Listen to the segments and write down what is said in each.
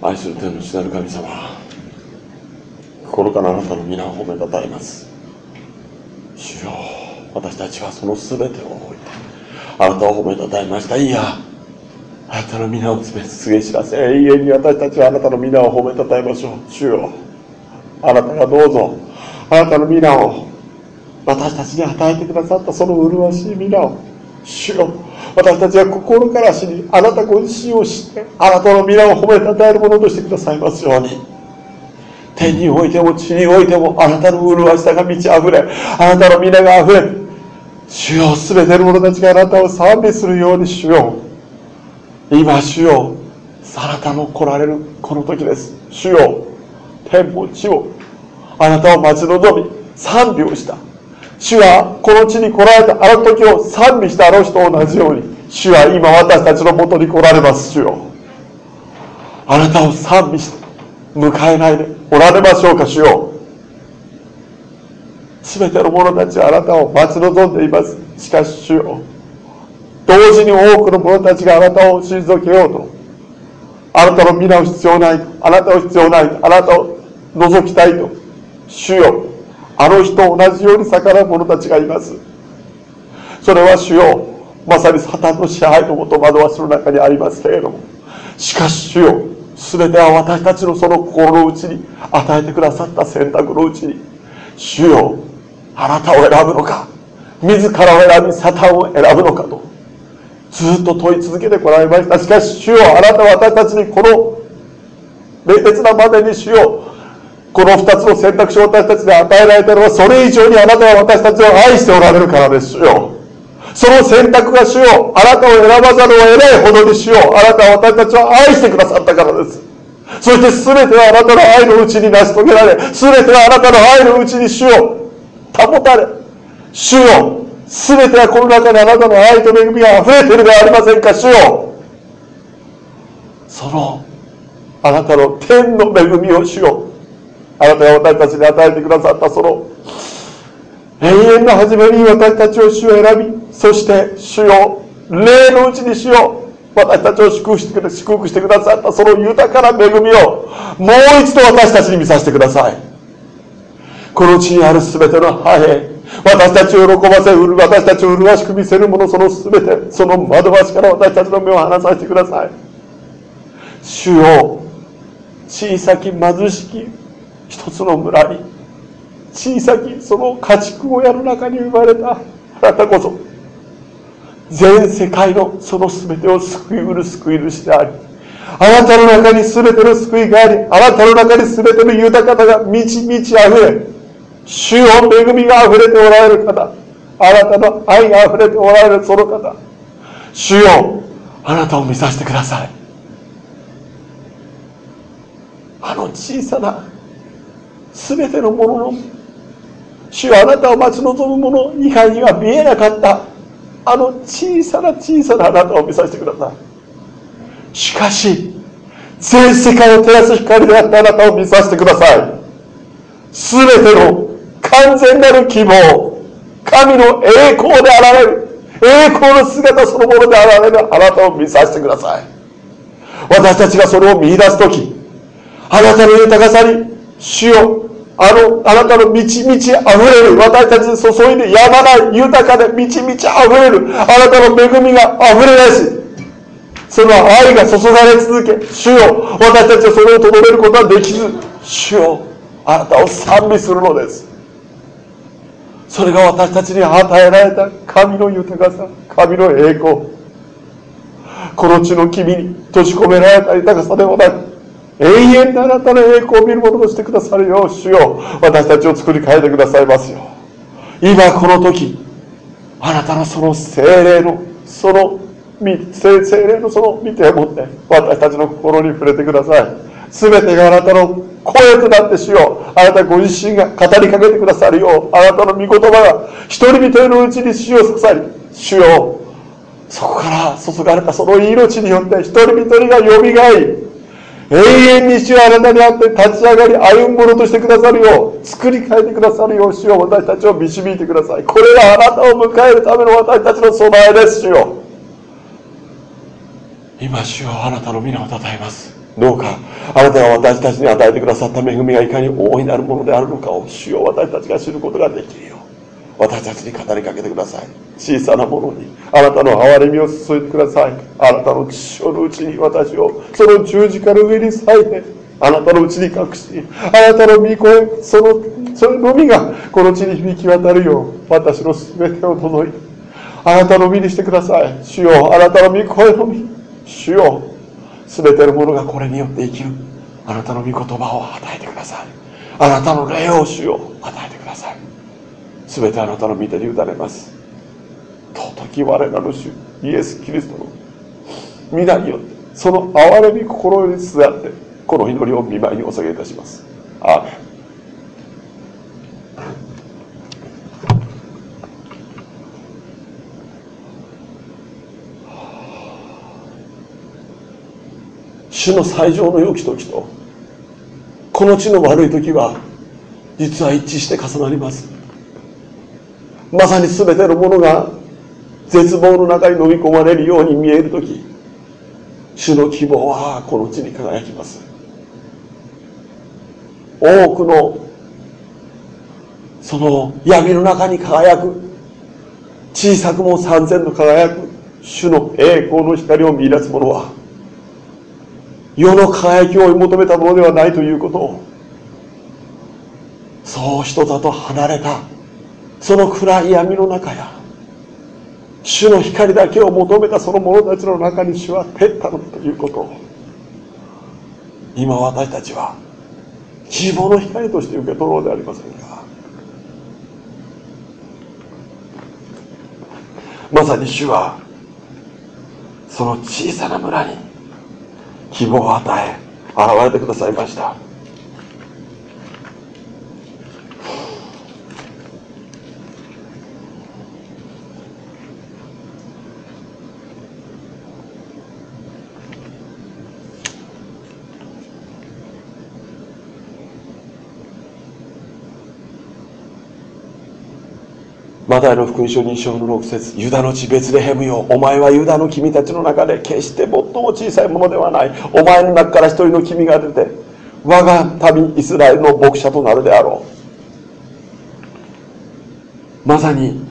愛する天の主なる神様心からあなたの皆を褒めたたえます。主よ私たちはその全てを置いてあなたを褒めたたえました。いやあなたの皆を告げ知らせ。永遠に私たちはあなたの皆を褒めたたえましょう。主よあなたがどうぞあなたの皆を私たちに与えてくださったその麗しい皆を主よ私たちは心から知りあなたご自身を知ってあなたの皆を褒めたたえるものとしてくださいますように。天においても地においてもあなたの麗しさが満ち溢れあなたの皆が溢れ主よ全ての者たちがあなたを賛美するように主よ今主よあなたの来られるこの時です。主よ天も地もあなたを待ち望み賛美をした。主はこの地に来られたあの時を賛美したあの人と同じように主は今私たちのもとに来られます主よあなたを賛美して迎えないでおられましょうか主よ全ての者たちはあなたを待ち望んでいます。しかし主よ同時に多くの者たちがあなたを退けようとあなたの皆を必要ないあなたを必要ないあなたを覗きたいと主よあの日と同じように逆らう者たちがいます。それは主よまさにサタンの支配のもと惑わしの中にありますけれども。しかし主よ全ては私たちのその心の内に与えてくださった選択のうちに主よあなたを選ぶのか自らを選びサタンを選ぶのかとずっと問い続けてこられました。しかし主よあなたは私たちにこの冷徹なまでに主よこの2つの選択肢を私たちに与えられたのはそれ以上にあなたは私たちを愛しておられるからですよ。その選択が主よ。あなたを選ばざるを得ないほどに主よ。あなたは私たちを愛してくださったからです。そして全てはあなたの愛のうちに成し遂げられ全てはあなたの愛のうちに主よ保たれ主よ。全てはこの中にあなたの愛と恵みが溢れているではありませんか主よ。そのあなたの天の恵みを主よあなたが私たちに与えてくださったその永遠の初めに私たちを主を選びそして主よ霊のうちに主よ私たちを祝福してく祝福してくださったその豊かな恵みをもう一度私たちに見させてください。この地にある全ての破片私たちを喜ばせ私たちを麗しく見せるものその全てその窓橋から私たちの目を離させてください。主よ小さき貧しき一つの村に小さきその家畜小屋の中に生まれたあなたこそ全世界のその全てを救いうる救い主でありあなたの中に全ての救いがありあなたの中に全ての豊かさが満ち満ち溢れ主よ恵みが溢れておられる方あなたの愛が溢れておられるその方主よあなたを見させてください。あの小さな全てのものの主はあなたを待ち望む者以外には見えなかった。あの小さな小さなあなたを見させてください。しかし全世界を照らす光であったあなたを見させてください。全ての完全なる希望神の栄光であられる栄光の姿そのものであられるあなたを見させてください。私たちがそれを見出す時あなたの豊かさに主よあの、あなたの満ち満ち溢れる、私たちに注いでやまない豊かで満ち満ち溢れる、あなたの恵みが溢れ出し、その愛が注がれ続け、主よ、私たちはそれをとどめることはできず、主よ、あなたを賛美するのです。それが私たちに与えられた神の豊かさ、神の栄光。この地の君に閉じ込められた豊かさではなく、永遠なあなたの栄光を見るものとしてくださるよう主よ私たちを作り変えてくださいますよ今この時あなたのその精霊のその精霊のその見てを持って私たちの心に触れてください。全てがあなたの声となって主よあなたご自身が語りかけてくださるようあなたの御言葉が一人一人のうちに主を刺さり主よそこから注がれたその命によって一人一人がよみがえり永遠に主はあなたにあって立ち上がり歩むものとしてくださるよう作り変えてくださるよう主を私たちを導いてください。これはあなたを迎えるための私たちの備えです主よ今主はあなたの皆をたたえます。どうかあなたが私たちに与えてくださった恵みがいかに大いなるものであるのかを主よ私たちが知ることができるよ私たちに語りかけてください。小さなものにあなたの憐れみを注いでください。あなたの血潮のうちに私をその十字架の上に裂いてあなたのうちに隠しあなたの御声そのそれのみがこの地に響き渡るよう私の全てを届いてあなたの身にしてください。主よあなたの御声のみ。主よ全てのものがこれによって生きる。あなたの御言葉を与えてください。あなたの霊を主を与えてください。全てあなたの御手に委ねます。尊き我らの主イエス・キリストの皆によってその憐れみ心にすがってこの祈りを見舞いにお下げいたします。アーメン。主の最上の良き時とこの地の悪い時は実は一致して重なります。まさに全てのものが絶望の中に飲み込まれるように見える時主の希望はこの地に輝きます。多くのその闇の中に輝く小さくも三千と輝く主の栄光の光を見出す者は世の輝きを追い求めたものではないということをそう人里離れたその暗い闇の中や主の光だけを求めたその者たちの中に主は照ったのということを今私たちは希望の光として受け取ろうではありませんか。まさに主はその小さな村に希望を与え現れてくださいました。マタイの福音書2章の6節ユダの地ベツレヘムよ。お前はユダの君たちの中で決して最も小さいものではない。お前の中から一人の君が出て我が民イスラエルの牧者となるであろうまさに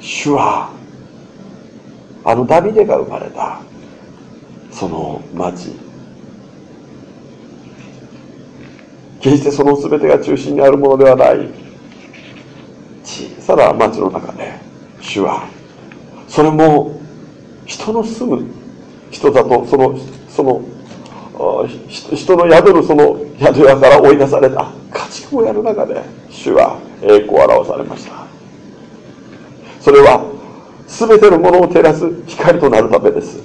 主はあのダビデが生まれたその町。決してその全てが中心にあるものではない。小さな町の中で主はそれも人の住む人だとそのその人の宿るその宿屋から追い出された家畜をやる中で主は栄光を表されましたそれは全てのものを照らす光となるためです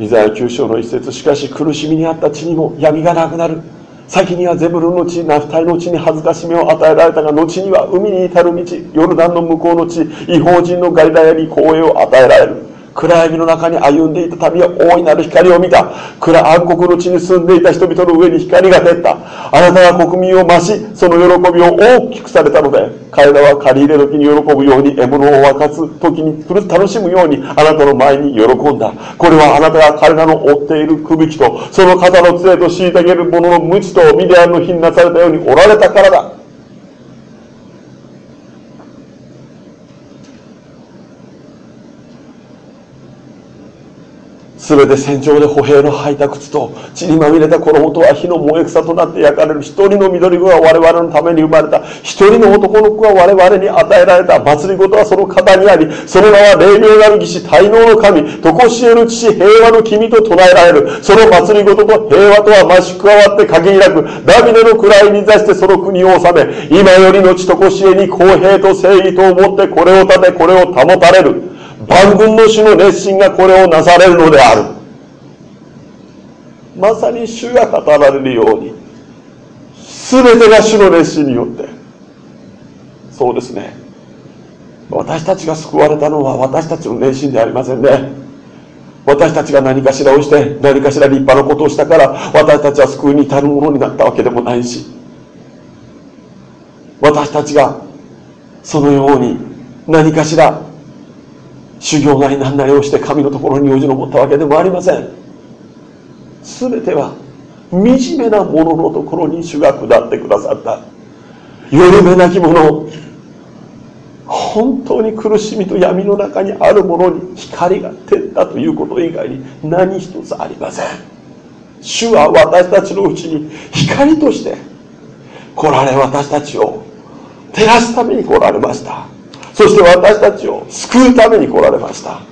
イザヤ9章の一節しかし苦しみにあった地にも闇がなくなる。先にはゼブルの地ナフタイの地に恥ずかしめを与えられたが後には海に至る道ヨルダンの向こうの地違法人のガリダヤに光栄を与えられる。暗闇の中に歩んでいた旅は大いなる光を見た。暗暗黒の地に住んでいた人々の上に光が照った。あなたが国民を増しその喜びを大きくされたので彼らは借り入れ時に喜ぶように獲物を分かつ時に楽しむようにあなたの前に喜んだ。これはあなたが彼らの追っているくびきとその肩の杖と虐げる者の無知とミディアンの日になされたようにおられたからだ。全て戦場で歩兵の履いた靴と血にまみれた衣とは火の燃え草となって焼かれる一人の緑子が我々のために生まれた一人の男の子が我々に与えられた祭り事はその肩にありその名は霊妙なる義士滞納の神常しえる父平和の君と唱えられる。その祭り事と平和とは増し加わって限りなくダビデの位に座してその国を治め今よりの地常しえに公平と正義と思ってこれを立てこれを保たれる。万軍の主の熱心がこれをなされるのである。まさに主が語られるように全てが主の熱心によって。そうですね。私たちが救われたのは私たちの熱心でありませんね。私たちが何かしらをして何かしら立派なことをしたから私たちは救いに至るものになったわけでもないし。私たちがそのように何かしら修行なり何なりをして神のところによじ登ったわけでもありません。全ては惨めな者ののところに主が下ってくださった。よめなき者。本当に苦しみと闇の中にある者に光が照ったということ以外に何一つありません。主は私たちのうちに光として来られ私たちを照らすために来られました。そして私たちを救うために来られました。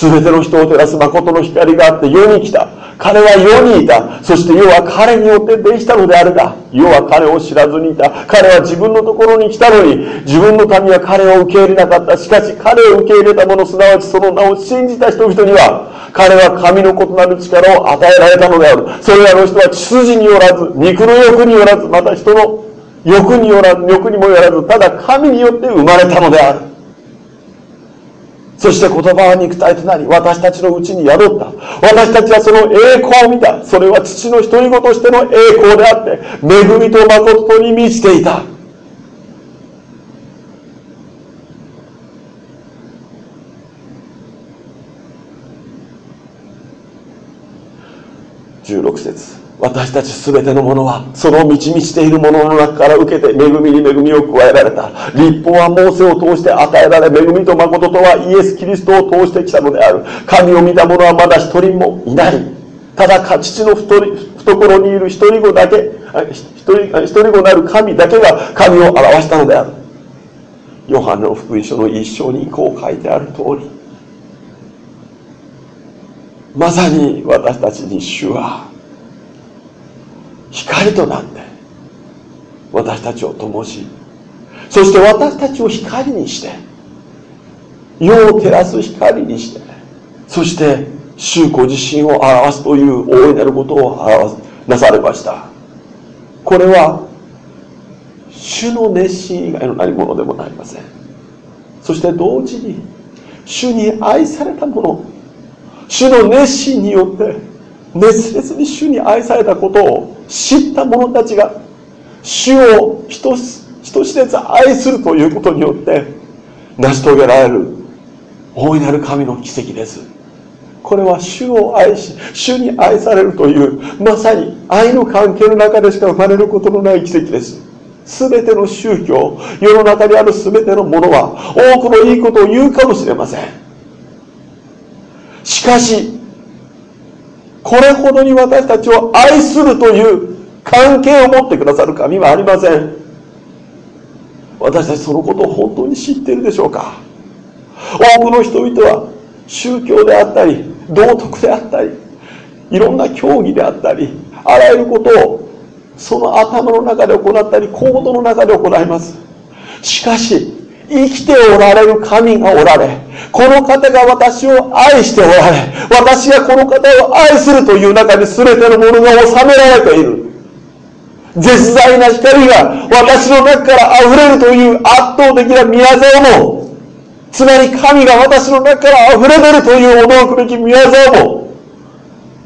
全ての人を照らす誠の光があって世に来た。彼は世にいた。そして世は彼によってできたのであるが世は彼を知らずにいた。彼は自分のところに来たのに自分の民は彼を受け入れなかった。しかし彼を受け入れた者すなわちその名を信じた人々には彼は神の異なる力を与えられたのである。それらの人は血筋によらず肉の欲によらずまた人の欲によらず欲にもよらずただ神によって生まれたのである。そして言葉は肉体となり私たちのうちに宿った。私たちはその栄光を見た。それは父の独り子としての栄光であって恵みと誠に満ちていた。16節。私たち全てのものはその満ち満ちているものの中から受けて恵みに恵みを加えられた。立法はモーセを通して与えられ恵みと誠とはイエス・キリストを通してきたのである。神を見た者はまだ一人もいない。ただ父の懐にいる一人子だけ一人一人子なる神だけが神を表したのである。ヨハネの福音書の一章にこう書いてある通り。まさに私たちに主は光となって私たちを灯し。そして私たちを光にして。世を照らす光にして。そして主ご自身を表すという大いなることを表なされました。これは主の熱心以外の何者でもありません。そして同時に主に愛された者主の熱心によって熱烈に主に愛されたことを知った者たちが主を人人知れず愛するということによって成し遂げられる大いなる神の奇跡です。これは主を愛し主に愛されるというまさに愛の関係の中でしか生まれることのない奇跡です。全ての宗教世の中にある全てのものは多くのいいことを言うかもしれません。しかしこれほどに私たちを愛するという関係を持ってくださる神はありません。私たちそのことを本当に知っているでしょうか。多くの人々は宗教であったり道徳であったりいろんな教義であったりあらゆることをその頭の中で行ったり行動の中で行います。しかし生きておられる神がおられこの方が私を愛しておられ私がこの方を愛するという中に全てのものが収められている。絶大な光が私の中から溢れるという圧倒的な宮沢もつまり神が私の中から溢れ出るという驚くべき宮沢も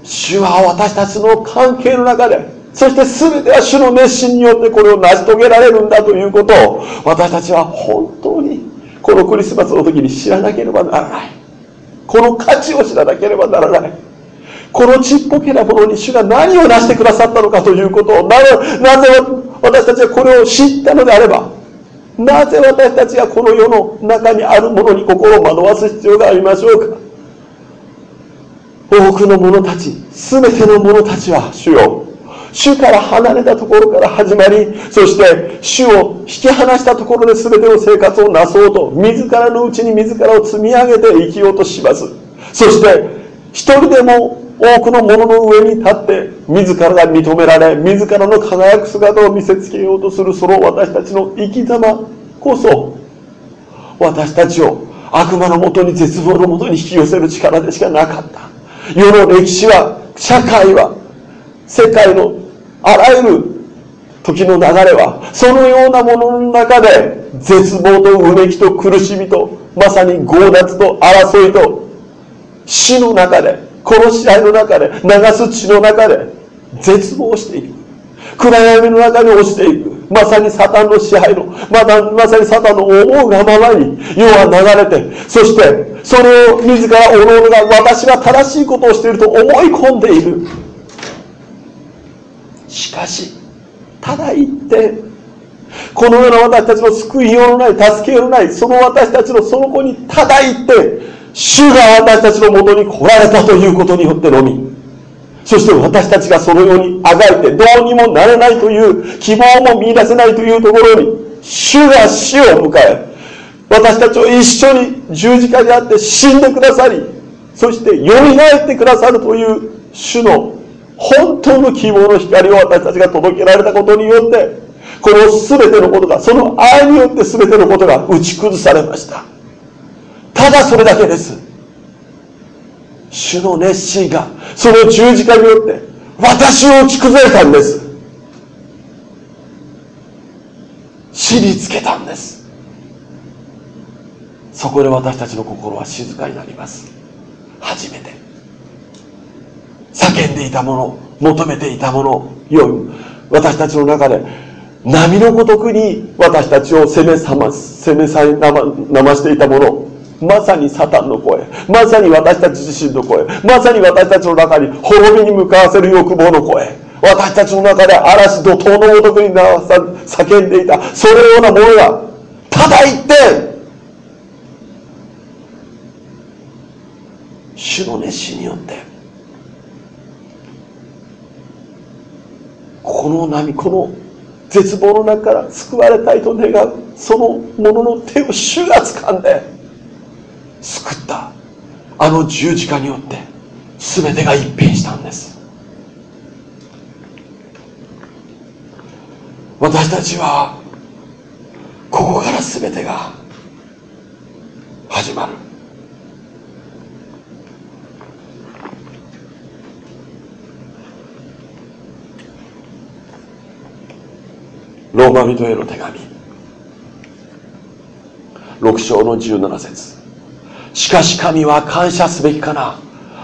主は私たちの関係の中でそして全ては主の熱心によってこれを成し遂げられるんだということを私たちは本当にこのクリスマスの時に知らなければならない。この価値を知らなければならない。このちっぽけなものに主が何を成してくださったのかということをなぜ私たちはこれを知ったのであればなぜ私たちがこの世の中にあるものに心を惑わす必要がありましょうか。多くの者たち全ての者たちは主よ。主から離れたところから始まりそして主を引き離したところで全ての生活をなそうと自らのうちに自らを積み上げて生きようとします。そして一人でも多くのものの上に立って自らが認められ自らの輝く姿を見せつけようとするその私たちの生き様こそ私たちを悪魔のもとに絶望のもとに引き寄せる力でしかなかった。世の歴史は社会は世界のあらゆる時の流れはそのようなものの中で絶望とうめきと苦しみとまさに強奪と争いと死の中で殺し合いの中で流す血の中で絶望していく。暗闇の中に落ちていく。まさにサタンの支配のまたまさにサタンの思うがままに世は流れてそしてそれを自らおのおのが私が正しいことをしていると思い込んでいる。しかしただ一点このような私たちの救いようのない助けようのないその私たちのその子にただ一点主が私たちのもとに来られたということによってのみそして私たちがそのようにあがいてどうにもなれないという希望も見出せないというところに主が死を迎え私たちを一緒に十字架にあって死んでくださりそして蘇ってくださるという主の本当の希望の光を私たちが届けられたことによってこの全てのことがその愛によって全てのことが打ち崩されました。ただそれだけです。主の熱心がその十字架によって私を打ち崩れたんです。死につけたんです。そこで私たちの心は静かになります。初めて。叫んでいたもの求めていたものよ私たちの中で波のごとくに私たちを責めさま責めさいなまなましていたもの。まさにサタンの声。まさに私たち自身の声。まさに私たちの中に滅びに向かわせる欲望の声。私たちの中で嵐怒涛のごとくに叫んでいた。そのようなものがただ一点。主の熱心によって。この波この絶望の中から救われたいと願うそのものの手を主が掴んで救った。あの十字架によって全てが一変したんです。私たちはここから全てが始まる。ローマ人への手紙。6章の17節。しかし神は感謝すべきかな。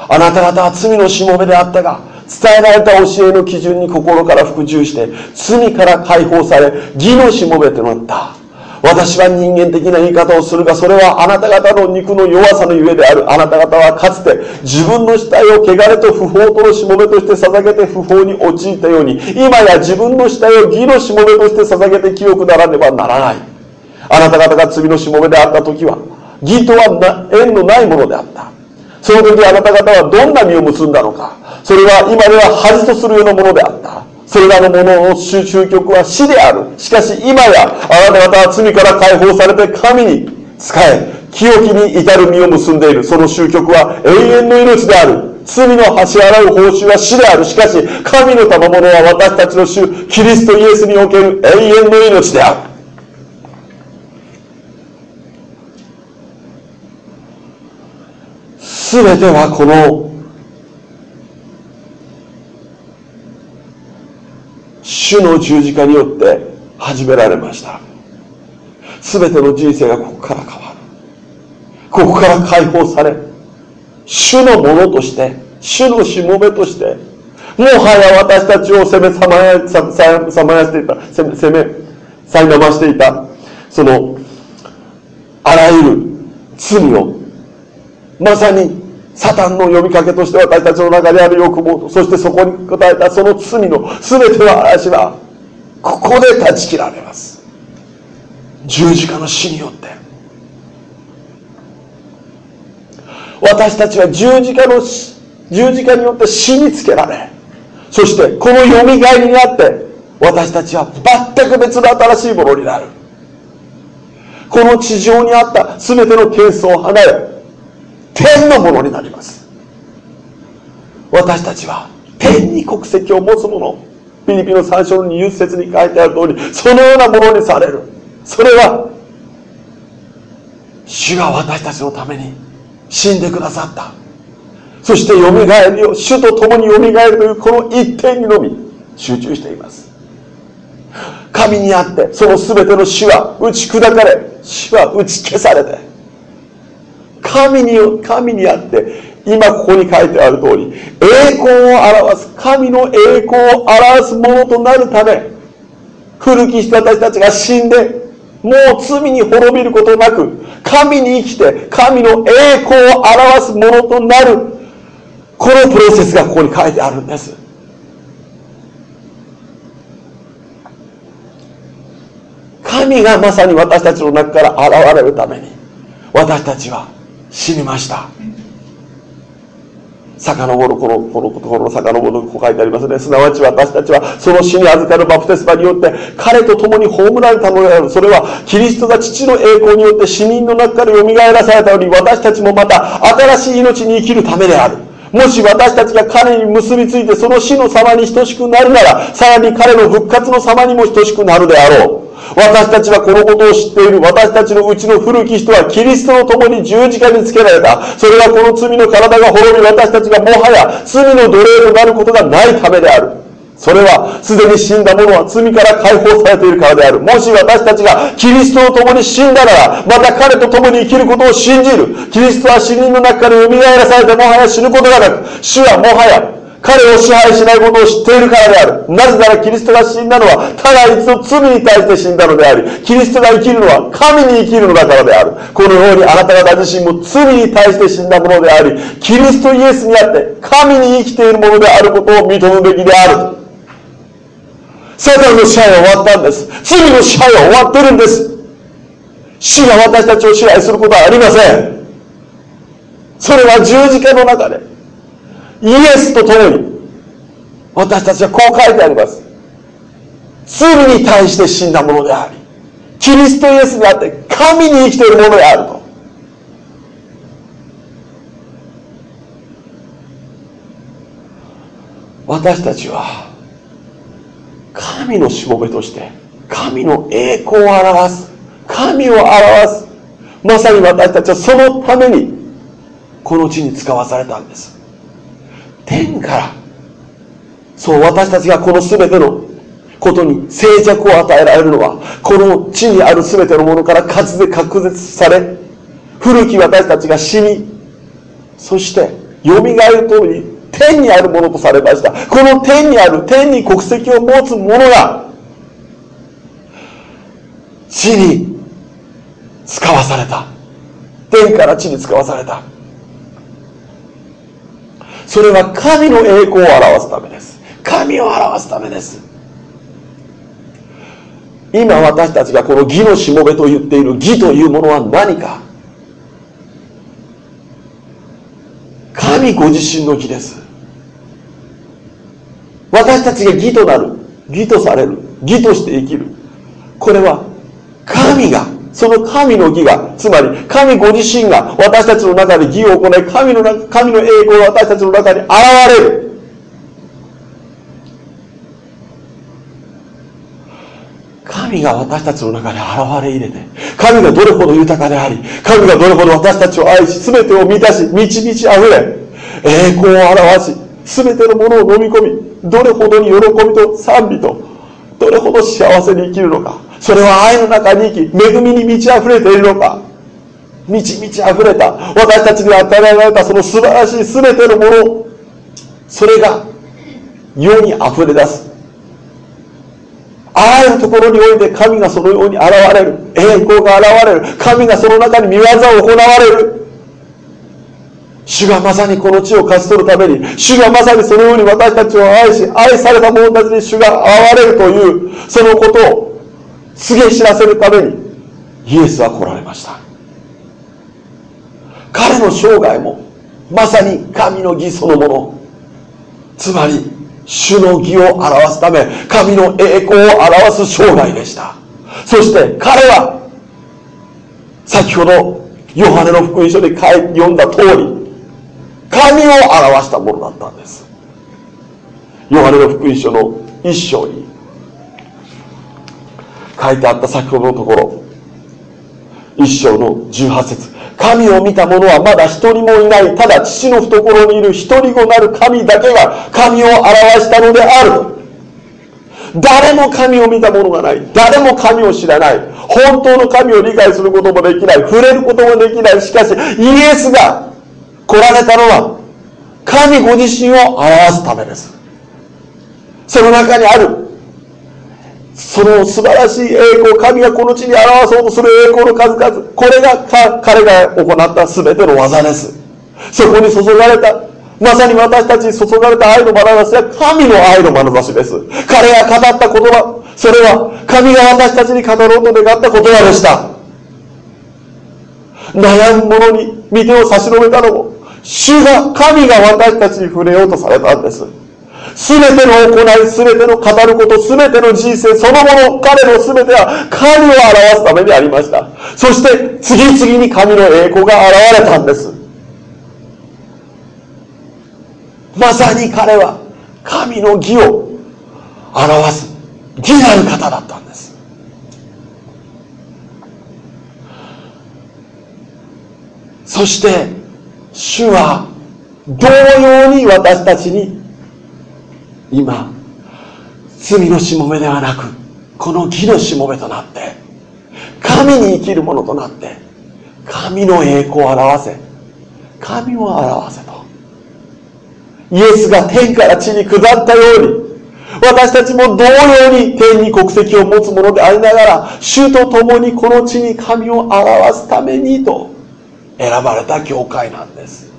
あなた方は罪のしもべであったが伝えられた教えの基準に心から服従して罪から解放され義のしもべとなった。私は人間的な言い方をするがそれはあなた方の肉の弱さのゆえである。あなた方はかつて自分の死体を汚れと不法とのしもべとして捧げて不法に陥ったように今や自分の死体を義のしもべとして捧げて清くならねばならない。あなた方が罪のしもべであった時は義とは縁のないものであった。その時あなた方はどんな実を結んだのか。それは今では恥とするようなものであった。それらのものの終局は死である。しかし今やあなた方は罪から解放されて神に仕え清きに至る実を結んでいる。その終局は永遠の命である。罪の橋洗う報酬は死である。しかし神の賜物は私たちの主キリストイエスにおける永遠の命である。全てはこの主の十字架によって始められました。全ての人生がここから変わる。ここから解放され主のものとして主のしもべとしてもはや私たちを責めさまやさまやしていた責め責めさいなましていたそのあらゆる罪をまさにサタンの呼びかけとして私たちの中である欲望とそしてそこに答えたその罪の全ての嵐はここで断ち切られます。十字架の死によって。私たちは十字架の十字架によって死につけられそしてこのよみがえりにあって私たちは全く別の新しいものになる。この地上にあった全てのケースを離れ天のものになります。私たちは天に国籍を持つ者ピリピの最初の20節に書いてある通りそのようなものにされる。それは主が私たちのために死んでくださった。そしてよみがえりを主と共によみがえるというこの一点にのみ集中しています。神にあってその全ての死は打ち砕かれ死は打ち消されて神に神にあって今ここに書いてある通り栄光を表す神の栄光を表すものとなるため古き人私たちが死んでもう罪に滅びることなく神に生きて神の栄光を表すものとなるこのプロセスがここに書いてあるんです。神がまさに私たちの中から現れるために私たちは死にました。遡るこのこのところの遡るここ書いてありますねすなわち私たちはその死に預かるバプテスマによって彼と共に葬られたのであるそれはキリストが父の栄光によって死人の中からよみがえらされたように私たちもまた新しい命に生きるためであるもし私たちが彼に結びついてその死の様に等しくなるならさらに彼の復活の様にも等しくなるであろう私たちはこのことを知っている。私たちのうちの古き人はキリストと共に十字架につけられた。それはこの罪の体が滅び、私たちがもはや罪の奴隷となることがないためである。それは、すでに死んだ者は罪から解放されているからである。もし私たちがキリストと共に死んだなら、また彼と共に生きることを信じる。キリストは死人の中から蘇らされてもはや死ぬことがなく、主はもはや彼を支配しないことを知っているからである。なぜならキリストが死んだのは、ただ一度罪に対して死んだのであり、キリストが生きるのは神に生きるのだからである。このようにあなた方自身も罪に対して死んだものであり、キリストイエスにあって神に生きているものであることを認むべきである。サタンの支配は終わったんです。罪の支配は終わってるんです。主が私たちを支配することはありません。それは十字架の中でイエスと共に私たちはこう書いてあります罪に対して死んだものでありキリストイエスにあって神に生きているものであると私たちは神のしもべとして神の栄光を表す神を表す。まさに私たちはそのためにこの地に使わされたんです。天からそう私たちがこの全てのことに静寂を与えられるのはこの地にある全てのものから数で隔絶され古き私たちが死にそしてよみがえる通り天にあるものとされました。この天にある天に国籍を持つ者が地に使わされた。天から地に使わされた。それは神の栄光を表すためです。神を表すためです。今私たちがこの義のしもべと言っている義というものは何か？神ご自身の義です私たちが義となる義とされる義として生きるこれは神がその神の義が、つまり神ご自身が私たちの中で義を行い、神の神の栄光が私たちの中に現れる。神が私たちの中に現れ入れて、神がどれほど豊かであり、神がどれほど私たちを愛し、全てを満たし、満ち満ち溢れ、栄光を表し、全てのものを飲み込み、どれほどに喜びと賛美と、どれほど幸せに生きるのか。それは愛の中に生き恵みに満ち溢れているのか満ち満ち溢れた私たちに与えられたその素晴らしい全てのものそれが世に溢れ出す。あらゆるところにおいて神がそのように現れる。栄光が現れる。神がその中に見業を行われる。主がまさにこの地を勝ち取るために主がまさにそのように私たちを愛し愛された者たちに主が現れるというそのことを告げ知らせるためにイエスは来られました。彼の生涯もまさに神の義そのもの。つまり主の義を表すため神の栄光を表す生涯でした。そして彼は先ほどヨハネの福音書で読んだ通り神を表したものだったんです。ヨハネの福音書の一章に書いてあった先ほどのところ一章の18節神を見た者はまだ一人もいない。ただ父の懐にいる一人子なる神だけが神を表したのである。誰も神を見た者がない。誰も神を知らない。本当の神を理解することもできない。触れることもできない。しかしイエスが来られたのは神ご自身を表すためですその中にあるその素晴らしい栄光神がこの地に表そうとする栄光の数々これが彼が行った全ての技ですそこに注がれたまさに私たちに注がれた愛の眼差しは神の愛の眼差しです。彼が語った言葉、それは神が私たちに語ろうと願った言葉でした。悩む者に見てを差し伸べたのも、主が、神が私たちに触れようとされたんです。すべての行い、すべての語ること、すべての人生そのもの、彼のすべては神を表すためにありました。そして次々に神の栄光が現れたんです。まさに彼は神の義を表す義なる方だったんですそして主は同様に私たちに今罪のしもべではなくこの義のしもべとなって神に生きるものとなって神の栄光を表せ神を表せと。イエスが天から地に下ったように、私たちも同様に天に国籍を持つものでありながら、主と共にこの地に神を表すためにと。選ばれた教会なんです。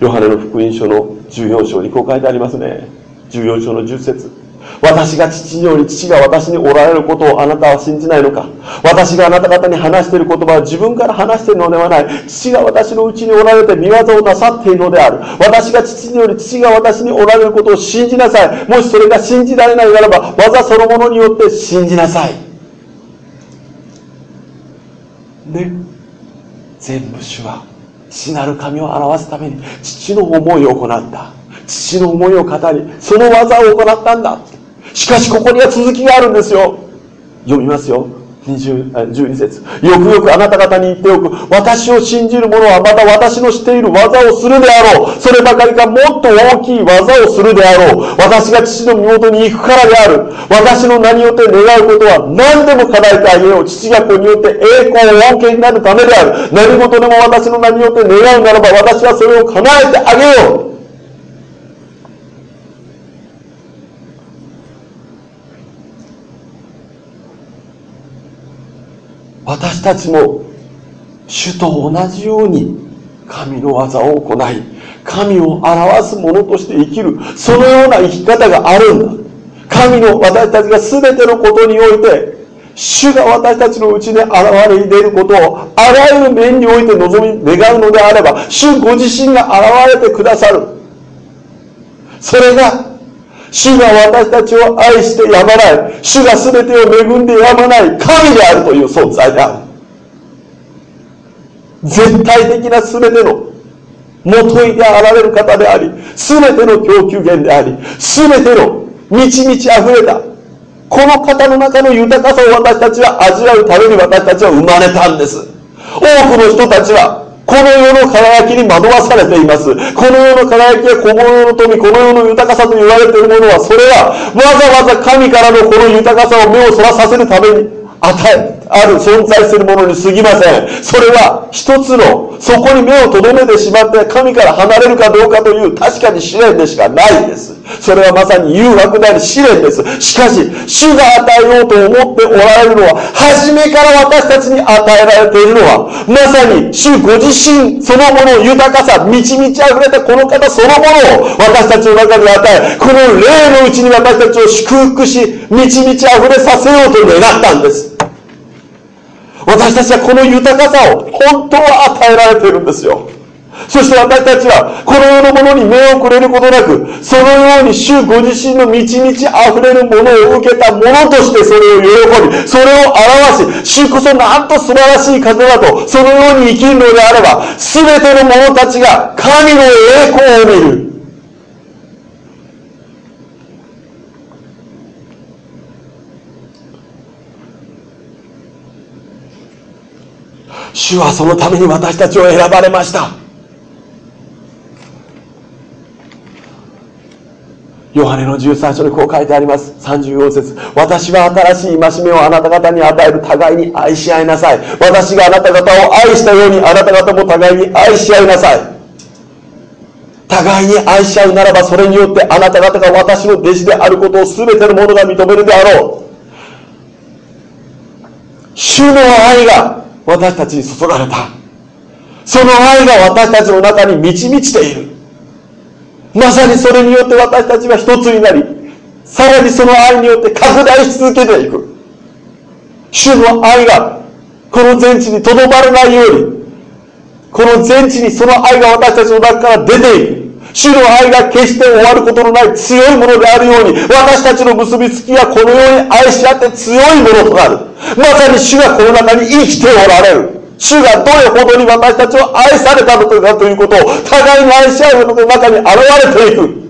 ヨハネの福音書の14章にこう書いてありますね14章の10節私が父により父が私におられることをあなたは信じないのか？私があなた方に話している言葉は自分から話しているのではない。父が私のうちにおられて見業をなさっているのである。私が父により父が私におられることを信じなさい。もしそれが信じられないならば技そのものによって信じなさい。ね。全部主は父なる神を表すために父の思いを行った。父の思いを語りその技を行ったんだ。しかしここには続きがあるんですよ。読みますよ。12節。よくよくあなた方に言っておく。私を信じる者はまた私のしている技をするであろう。そればかりかもっと大きい技をするであろう。私が父の身元に行くからである。私の名によって願うことは何でも叶えてあげよう。父が子によって栄光をお受けになるためである。何事でも私の名によって願うならば私はそれを叶えてあげよう。私たちも主と同じように神の技を行い神を表す者として生きるそのような生き方があるんだ。神の私たちが全てのことにおいて主が私たちのうちに現れ出ることをあらゆる面において望み願うのであれば主ご自身が現れてくださる。それが主が私たちを愛してやまない。主が全てを恵んでやまない。神であるという存在である。絶対的な全ての元いであられる方であり全ての供給源であり全ての満ち満ち溢れたこの方の中の豊かさを私たちは味わうために私たちは生まれたんです。多くの人たちはこの世の輝きに惑わされています。この世の輝きやこの世の富、この世の豊かさと言われているものは、それはわざわざ神からのこの豊かさを目をそらさせるために与え、ある存在するものに過ぎません。それは一つの、そこに目を留めてしまって神から離れるかどうかという確かに試練でしかないです。それはまさに誘惑であり試練です。しかし、主が与えようと思っておられるのは、初めから私たちに与えられているのは、まさに主ご自身そのもの豊かさ、満ち満ち溢れたこの方そのものを私たちの中に与え、この霊のうちに私たちを祝福し、満ち満ち溢れさせようと願ったんです。私たちはこの豊かさを本当は与えられているんですよ。そして私たちはこの世のものに目をくれることなく、そのように主ご自身の満ち満ち溢れるものを受けたものとしてそれを喜び、それを表し、主こそなんと素晴らしい方だと、そのように生きるのであれば、全ての者たちが神の栄光を見る。主はそのために私たちを選ばれました。ヨハネの13章にこう書いてあります。34節。私は新しい戒めをあなた方に与える互いに愛し合いなさい。私があなた方を愛したようにあなた方も互いに愛し合いなさい。互いに愛し合うならばそれによってあなた方が私の弟子であることを全ての者が認めるであろう。主の愛が私たちに注がれた。その愛が私たちの中に満ち満ちている。まさにそれによって私たちは一つになり、さらにその愛によって拡大し続けていく。主の愛がこの全地にとどまらないように、この全地にその愛が私たちの中から出ていく。主の愛が決して終わることのない強いものであるように、私たちの結びつきはこのように愛し合って強いものとなる。まさに主がこの中に生きておられる。主がどれほどに私たちを愛されたのかということを互いに愛し合うのの中に現れていく。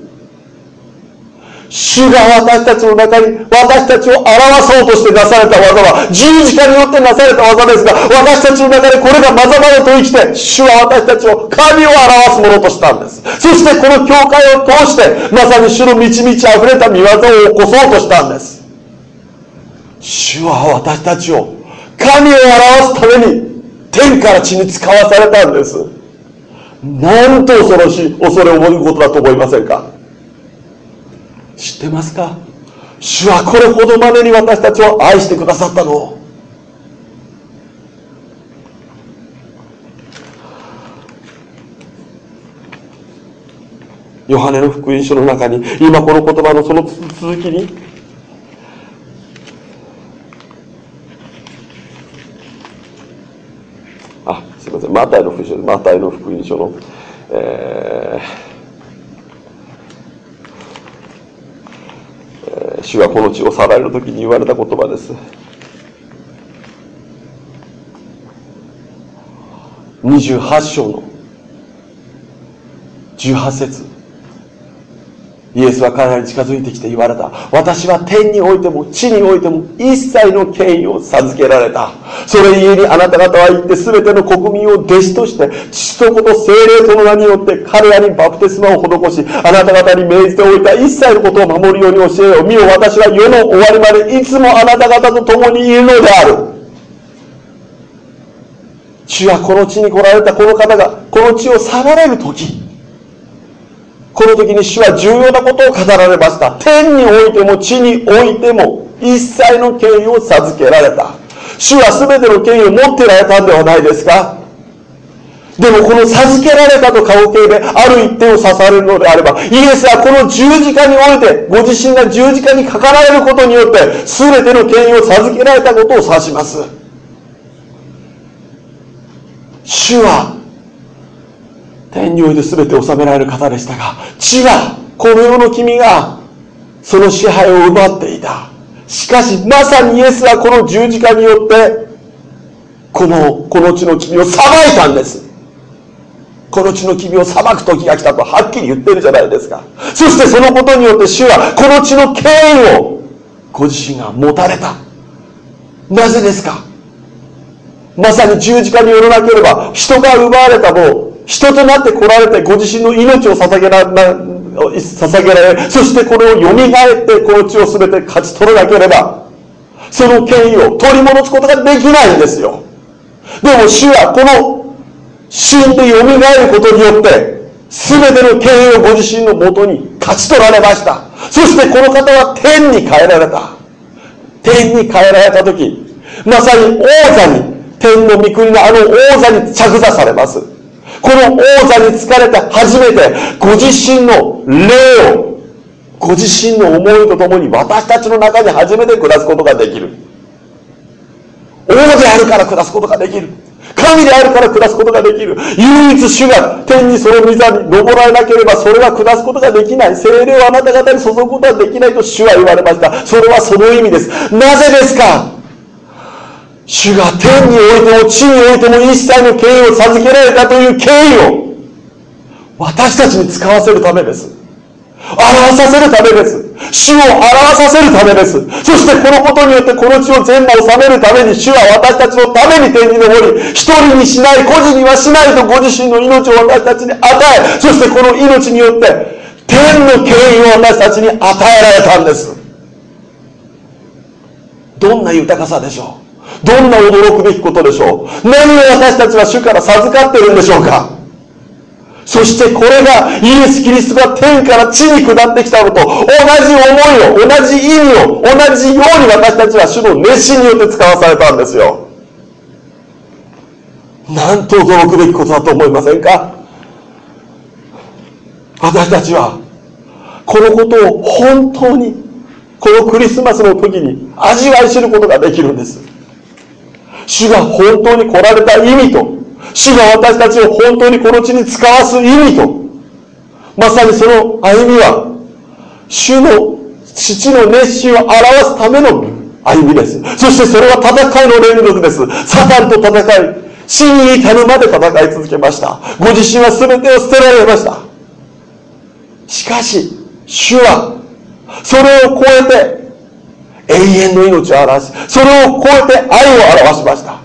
主が私たちの中に私たちを表そうとしてなされた技は十字架によってなされた技ですが私たちの中でこれがまざまざと生きて主は私たちを神を表すものとしたんです。そしてこの教会を通してまさに主の満ち満ち溢れた見業を起こそうとしたんです。主は私たちを神を表すために天から地に使わされたんです。なんと恐ろしい恐れを覚ることだと思いませんか？知ってますか？主はこれほどまでに私たちを愛してくださったの。ヨハネの福音書の中に今この言葉のその続きにあすみません。マタイの福音書マタイの福音書の、えー主がこの地をさられる時に言われた言葉です。28章の18節。イエスは彼らに近づいてきて言われた。私は天においても地においても一切の権威を授けられた。それゆえにあなた方は言って全ての国民を弟子として、父と子と精霊との名によって彼らにバプテスマを施し、あなた方に命じておいた一切のことを守るように教えよう。見よ、私は世の終わりまでいつもあなた方と共にいるのである。主はこの地に来られたこの方が、この地を去られる時、この時に主は重要なことを語られました。天においても地においても一切の権威を授けられた。主は全ての権威を持ってられたんではないですかでもこの授けられたと顔形である一点を刺されるのであれば、イエスはこの十字架において、ご自身が十字架にかかられることによって、全ての権威を授けられたことを指します。主は天において全て治められる方でしたが地はこの世の君がその支配を奪っていた。しかしまさにイエスはこの十字架によってこのこの地の君を裁いたんです。この地の君を裁く時が来たとはっきり言ってるじゃないですか。そしてそのことによって主はこの地の権威をご自身が持たれた。なぜですか？まさに十字架によらなければ人が奪われたも人となって来られてご自身の命を捧げられ捧げられそしてこれをよみがえってこの地を全て勝ち取らなければその権威を取り戻すことができないんですよ。でも主はこの死んでよみがえることによって全ての権威をご自身のもとに勝ち取られました。そしてこの方は天に変えられた。天に変えられた時まさに王座に天の御国のあの王座に着座されます。この王座に疲れて初めてご自身の霊をご自身の思いとともに私たちの中に初めて暮らすことができる。王であるから暮らすことができる。神であるから暮らすことができる。唯一主が天にその御座に登られなければそれは下すことができない。精霊をあなた方に注ぐことはできないと主は言われました。それはその意味です。なぜですか？主が天においても地においても一切の権威を授けられたという権威を私たちに使わせるためです。表させるためです。主を表させるためです。そしてこのことによってこの地を全部治めるために主は私たちのために天に昇り、一人にしない、個人にはしないとご自身の命を私たちに与え、そしてこの命によって天の権威を私たちに与えられたんですどんな豊かさでしょう？どんな驚くべきことでしょう？何を私たちは主から授かっているんでしょうか？そしてこれがイエス・キリストが天から地に下ってきたのと同じ思いを、同じ意味を、同じように私たちは主の熱心によって使わされたんですよ。なんと驚くべきことだと思いませんか？私たちはこのことを本当にこのクリスマスの時に味わい知ることができるんです。主が本当に来られた意味と主が私たちを本当にこの地に使わす意味とまさにその歩みは主の父の熱心を表すための歩みです。そしてそれは戦いの連続です。サタンと戦い死に至るまで戦い続けました。ご自身は全てを捨てられました。しかし主はそれを超えて永遠の命を表しそれを超えて愛を表しました。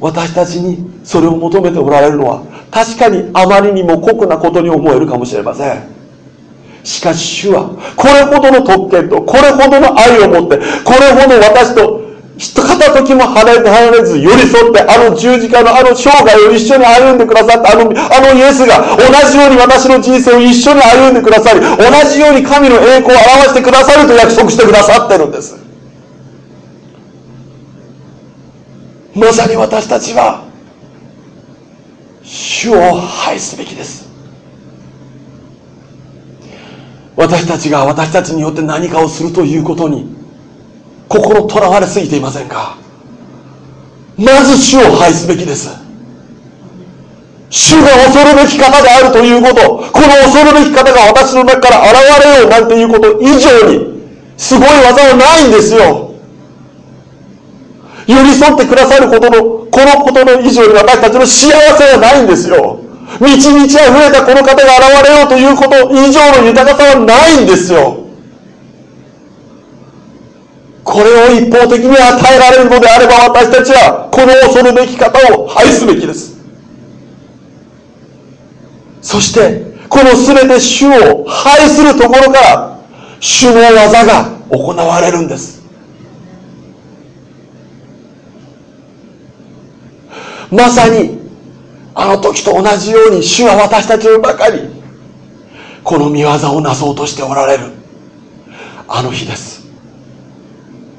私たちにそれを求めておられるのは確かにあまりにも酷なことに思えるかもしれません。しかし主はこれほどの特権とこれほどの愛を持ってこれほど私と一片時も離れて離れず寄り添ってあの十字架のあの生涯を一緒に歩んでくださったあのあのイエスが同じように私の人生を一緒に歩んでくださり同じように神の栄光を表してくださると約束してくださってるんです。まさに私たちは主を拝すべきです。私たちが私たちによって何かをするということに心とらわれすぎていませんか？まず主を拝すべきです。主が恐るべき方であるということこの恐るべき方が私の中から現れようなんていうこと以上にすごい技はないんですよ。寄り添ってくださることのこのことの以上に私たちの幸せはないんですよ。満ち満ち溢れたこの方が現れようということ以上の豊かさはないんですよ。これを一方的に与えられるのであれば私たちはこの恐るべき方を拝すべきです。そしてこの全て主を拝するところから主の技が行われるんです。まさにあの時と同じように主は私たちの中にこの見業をなそうとしておられるあの日です。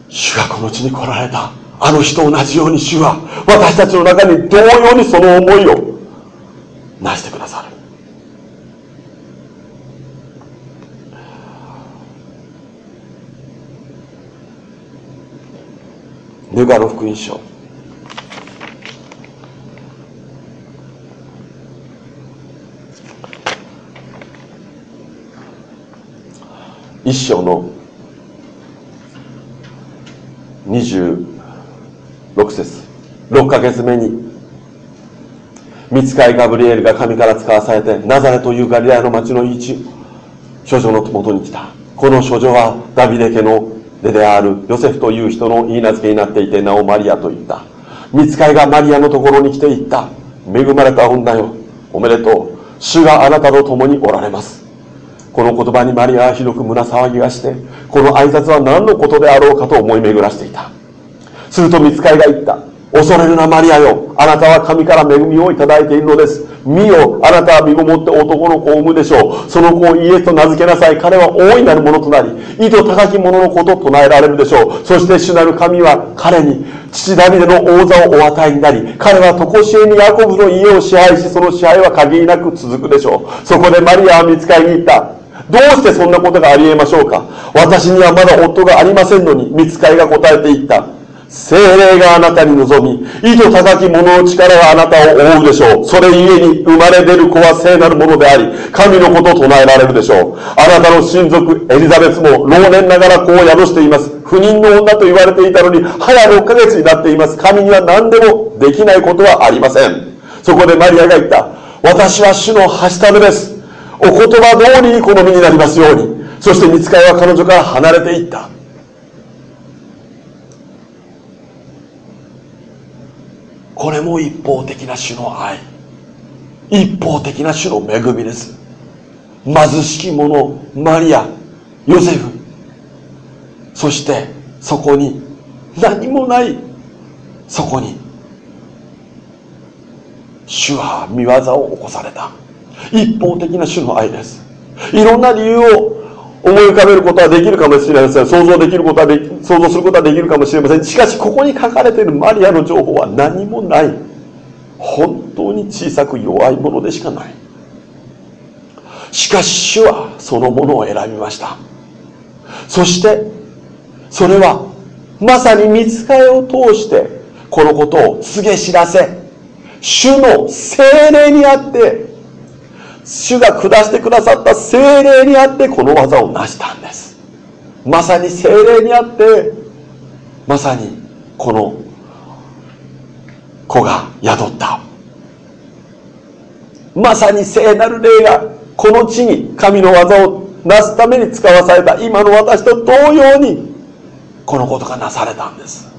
主がこの地に来られた。あの日と同じように主は私たちの中に同様にその思いをなしてくださる。ヌガの福音書。一章の26節。6ヶ月目に見つかいガブリエルが神から使わされてナザレというガリラヤの町の一処女のもに来た。この処女はダビデ家の出であるヨセフという人の言い名付けになっていて名をマリアと言った。見つかいがマリアのところに来て言った。恵まれた女よ。おめでとう。主があなたと共におられます。この言葉にマリアはひどく胸騒ぎがしてこの挨拶は何のことであろうかと思い巡らしていた。すると見つかいが言った。恐れるなマリアよ。あなたは神から恵みをいただいているのです。見よ。あなたは身ごもって男の子を産むでしょう。その子をイエスと名付けなさい。彼は大いなるものとなり意図高き者のこと唱えられるでしょう。そして主なる神は彼に父ダビデの王座をお与えになり彼は常しえにヤコブの家を支配しその支配は限りなく続くでしょう。そこでマリアは見つかりに行った。どうしてそんなことがありえましょうか？私にはまだ夫がありませんのに見つかりが答えていった。精霊があなたに望み意図高き者の力があなたを覆うでしょう。それゆえに生まれ出る子は聖なるものであり神のことを唱えられるでしょう。あなたの親族エリザベスも老年ながら子を宿しています。不妊の女と言われていたのに早6ヶ月になっています。神には何でもできないことはありません。そこでマリアが言った。私は主のはしためです。お言葉通りにこの身になりますように。そして見つかいは彼女から離れていった。これも一方的な主の愛。一方的な主の恵みです。貧しき者マリアヨセフ。そしてそこに何もない。そこに主は見業を起こされた。一方的な主の愛です。いろんな理由を思い浮かべることはできるかもしれません。想像できることはで想像することはできるかもしれません。しかしここに書かれているマリアの情報は何もない。本当に小さく弱いものでしかない。しかし主はそのものを選びました。そしてそれはまさに見つかりを通してこのことを告げ知らせ主の精霊にあって主が下してくださった精霊にあってこの技を成したんです。まさに精霊にあってまさにこの子が宿った。まさに聖なる霊がこの地に神の技を成すために使わされた今の私と同様にこのことがなされたんです。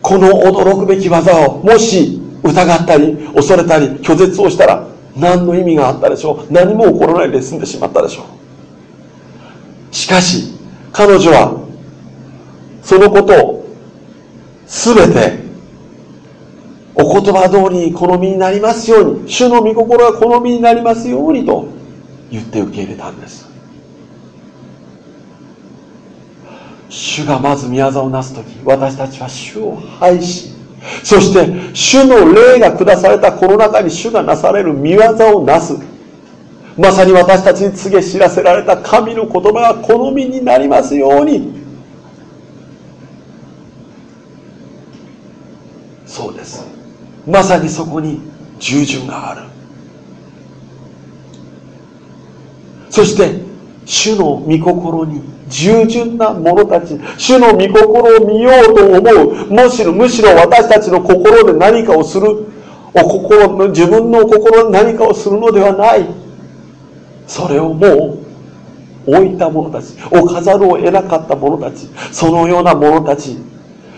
この驚くべき技をもし疑ったり恐れたり拒絶をしたら何の意味があったでしょう？何も起こらないで済んでしまったでしょう？しかし彼女はそのことを全てお言葉通りに好みになりますように主の御心が好みになりますようにと言って受け入れたんです。主がまず宮沢をなす時私たちは主を拝しそして主の霊が下されたこの中に主がなされる見業をなす。まさに私たちに告げ知らせられた神の言葉が好みになりますように。そうです。まさにそこに従順がある。そして主の御心に従順な者たち主の御心を見ようと思うむしろむしろ私たちの心で何かをするお心の自分の心で何かをするのではない。それをもう置いた者たち置かざるを得なかった者たちそのような者たち。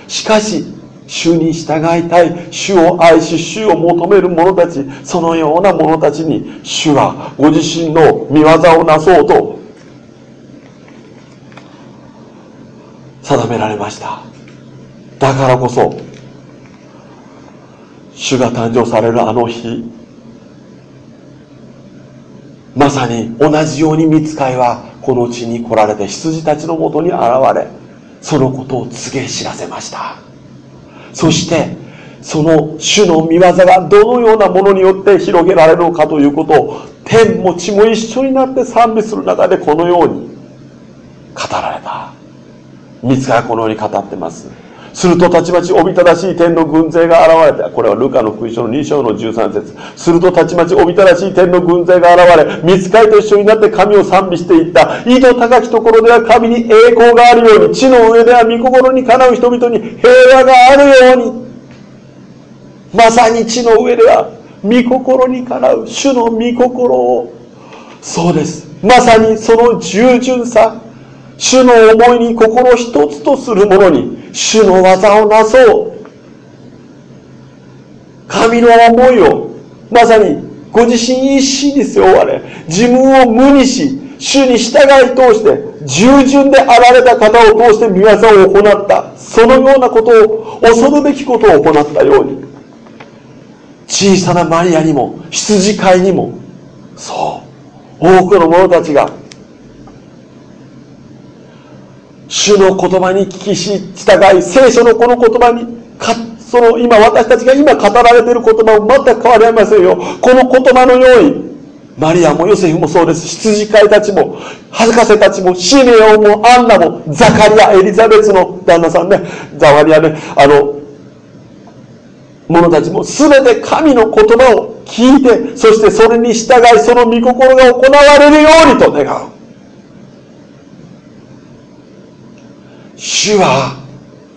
しかし主に従いたい主を愛し主を求める者たちそのような者たちに主はご自身の見業をなそうと定められました。だからこそ主が誕生されるあの日まさに同じように見つかいはこの地に来られて羊たちのもとに現れそのことを告げ知らせました。そしてその主の見業がどのようなものによって広げられるのかということを天も地も一緒になって賛美する中でこのように語られた。見つかこのように語ってます。するとたちまちおびただしい天の軍勢が現れたこれはルカの福音書の2章の13節。するとたちまちおびただしい天の軍勢が現れ見つかりと一緒になって神を賛美していった。井戸高きところでは神に栄光があるように地の上では御心にかなう人々に平和があるように。まさに地の上では御心にかなう主の御心を。そうです。まさにその従順さ。主の思いに心一つとする者に主の技をなそう。神の思いをまさにご自身一心に背負われ自分を無にし主に従い通して従順であられた方を通して見業を行ったそのようなことを恐るべきことを行ったように小さなマリアにも羊飼いにもそう多くの者たちが主の言葉に聞きし従い聖書のこの言葉にかその今私たちが今語られている言葉も全く変わりませんよ。この言葉のようにマリアもヨセフもそうです。羊飼いたちも博士たちもシメオもアンナもザカリアエリザベスの旦那さんね。ザワリアね。あの者たちも全て神の言葉を聞いてそしてそれに従いその御心が行われるようにと願う。主は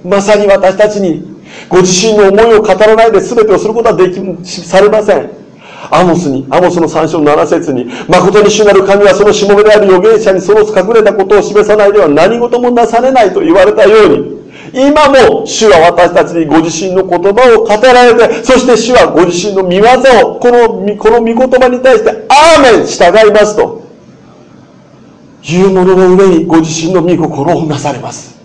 まさに私たちにご自身の思いを語らないで全てをすることはできされませんアモスに、アモスの3章の7節に、誠に主なる神はそのしもべである預言者にその隠れたことを示さないでは何事もなされないと言われたように、今も主は私たちにご自身の言葉を語られて、そして主はご自身の見業を、この、この御言葉に対して、アーメン従いますと、いうものの上にご自身の御心をなされます。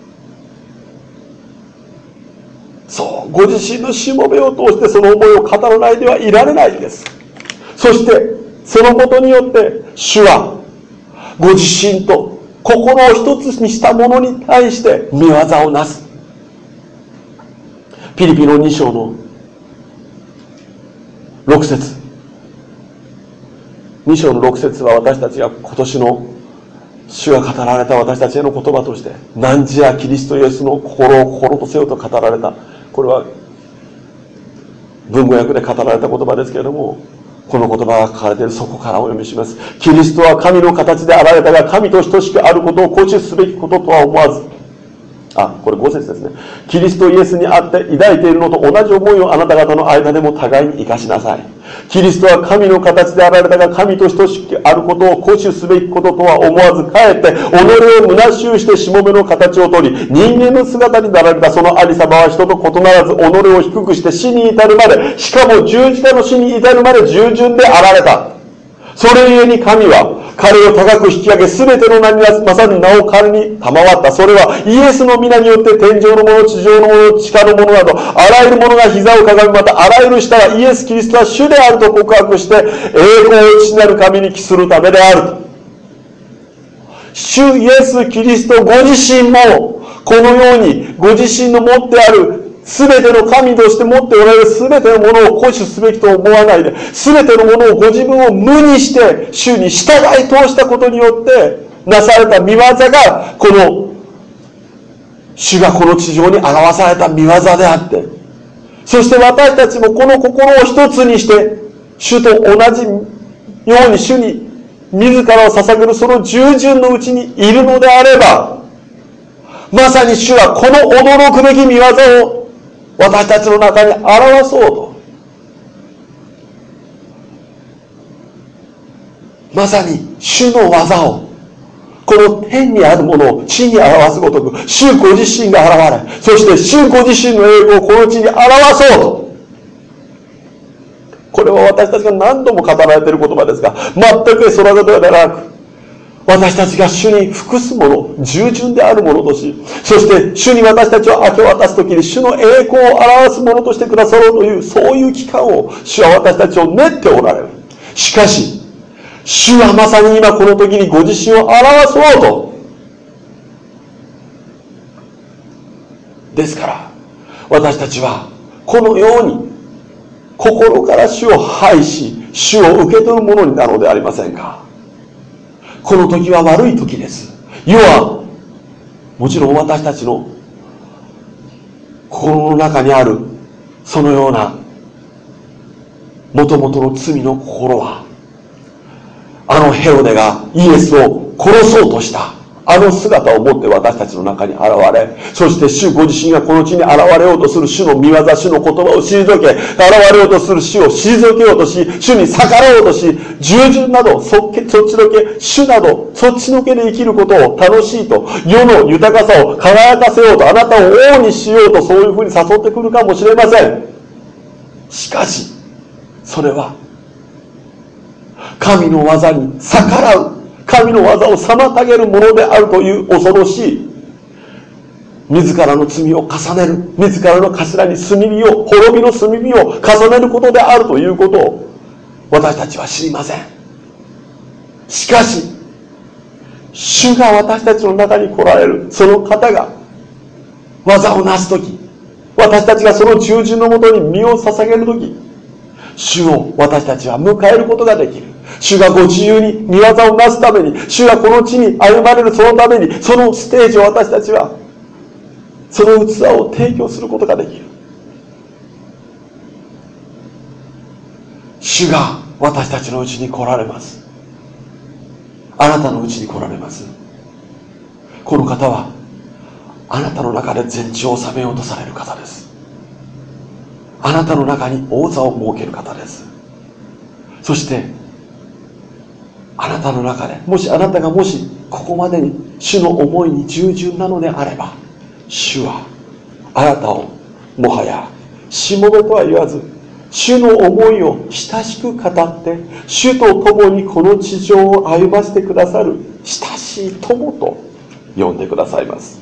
そう、ご自身のしもべを通してその思いを語らないではいられないんです。そして、そのことによって、主は、ご自身と心を一つにしたものに対して見業をなす。ピリピの2章の6節2章の6節は私たちが今年の主が語られた私たちへの言葉として何時やキリストイエスの心を心とせよと語られたこれは文語訳で語られた言葉ですけれどもこの言葉が書かれている。そこからお読みします。キリストは神の形であられたが神と等しくあることを固執すべきこととは思わずあ、これ5節ですね。キリストイエスにあって抱いているのと同じ思いをあなた方の間でも互いに生かしなさい。キリストは神の形であられたが神と等しくあることを固守すべきこととは思わず、かえって己を虚しゅうしてしもべの形をとり、人間の姿になられたそのありさまは人と異ならず、己を低くして死に至るまで、しかも十字架の死に至るまで従順であられた。それゆえに神は彼を高く引き上げ、すべての名に勝る名を彼に賜った。それはイエスの皆によって天上のもの、地上のもの、地下のものなど、あらゆるものが膝をかがみ、またあらゆる舌がイエス・キリストは主であると告白して、栄光を父なる神に帰するためである。主イエス・キリストご自身も、このようにご自身の持ってあるすべての神として持っておられるすべてのものを固守すべきと思わないで、すべてのものをご自分を無にして、主に従い通したことによって、なされた見業が、この、主がこの地上に表された見業であって、そして私たちもこの心を一つにして、主と同じように主に自らを捧げるその従順のうちにいるのであれば、まさに主はこの驚くべき見業を私たちの中に表そうと。まさに主の技を。この天にあるものを地に表すごとく主ご自身が現れそして主ご自身の栄光をこの地に表そうと。これは私たちが何度も語られている言葉ですが全くそれではなく私たちが主に服すもの、従順であるものとし、そして主に私たちを明け渡すときに主の栄光を表すものとしてくださろうという、そういう期間を主は私たちを練っておられる。しかし、主はまさに今この時にご自身を表そうと。ですから、私たちはこのように心から主を拝し、主を受け取るものになるのでありませんか。この時は悪い時です。要はもちろん私たちの心の中にあるそのようなもともとの罪の心はあのヘロデがイエスを殺そうとした。あの姿を持って私たちの中に現れ、そして主ご自身がこの地に現れようとする主の見業、主の言葉を退け、現れようとする主を退けようとし、主に逆らおうとし、従順など、そっちのけ、主など、そっちのけで生きることを楽しいと、世の豊かさを輝かせようと、あなたを王にしようと、そういうふうに誘ってくるかもしれません。しかし、それは、神の技に逆らう神の技を妨げるものであるという恐ろしい。自らの罪を重ねる。自らの頭に炭火を滅びの炭火を重ねることであるということ。を私たちは知りません。しかし主が私たちの中に来られる。その方が技をなす時。私たちがその従順のもとに身を捧げる時。主を私たちは迎えることができる。主がご自由に見業をなすために、主がこの地に歩まれるそのために、そのステージを私たちは、その器を提供することができる。主が私たちのうちに来られます。あなたのうちに来られます。この方は、あなたの中で全地を治めようとされる方です。あなたの中に王座を設ける方です。そして、あなたの中でもしあなたがもしここまでに主の思いに従順なのであれば主はあなたをもはやしもべとは言わず主の思いを親しく語って主と共にこの地上を歩ませてくださる親しい友と呼んでくださいます。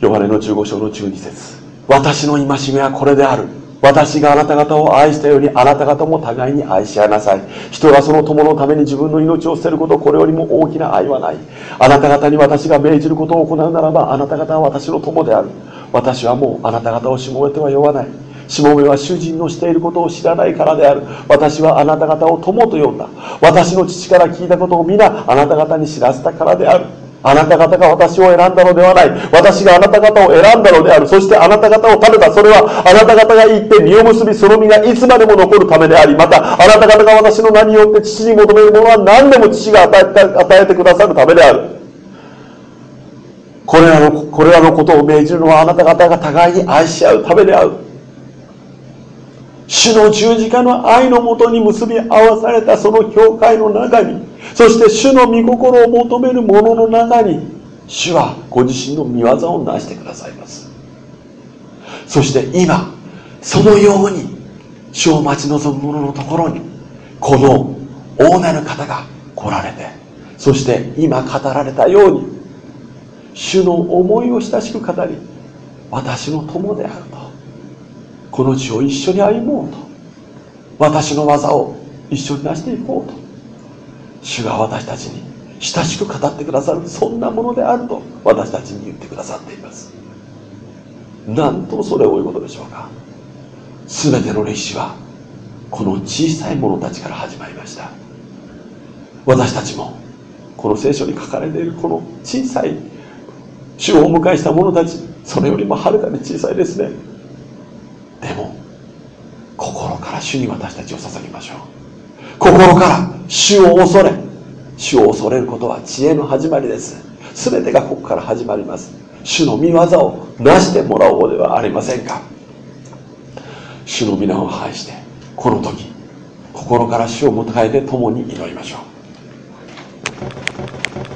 ヨハネの15章の12節私の戒めはこれである。私があなた方を愛したようにあなた方も互いに愛し合いなさい。人がその友のために自分の命を捨てることこれよりも大きな愛はない。あなた方に私が命じることを行うならばあなた方は私の友である。私はもうあなた方をしもべとは呼ばない。しもべは主人のしていることを知らないからである。私はあなた方を友と呼んだ。私の父から聞いたことを皆あなた方に知らせたからである。あなた方が私を選んだのではない。私があなた方を選んだのである。そしてあなた方を食べた。それはあなた方が言って実を結びその実がいつまでも残るためであり。またあなた方が私の名によって父に求めるものは何でも父が与え与えてくださるためである。これらのこれらのことを命じるのはあなた方が互いに愛し合うためである。主の十字架の愛のもとに結び合わされたその教会の中にそして主の御心を求める者の中に主はご自身の御業を成してくださいます。そして今そのように主を待ち望む者のところにこの大なる方が来られてそして今語られたように主の思いを親しく語り私の友であるとこの地を一緒に歩もうと私の技を一緒に成していこうと主が私たちに親しく語ってくださるそんなものであると私たちに言ってくださっています。なんとそれをいことでしょうか。全ての歴史はこの小さい者たちから始まりました。私たちもこの聖書に書かれているこの小さい主をお迎えした者たちそれよりもはるかに小さいですね。でも心から主に私たちを捧げましょう。心から主を恐れ主を恐れることは知恵の始まりです。全てがここから始まります。主の御業を成してもらおうではありませんか。主の皆を拝してこの時心から主を迎えて共に祈りましょう。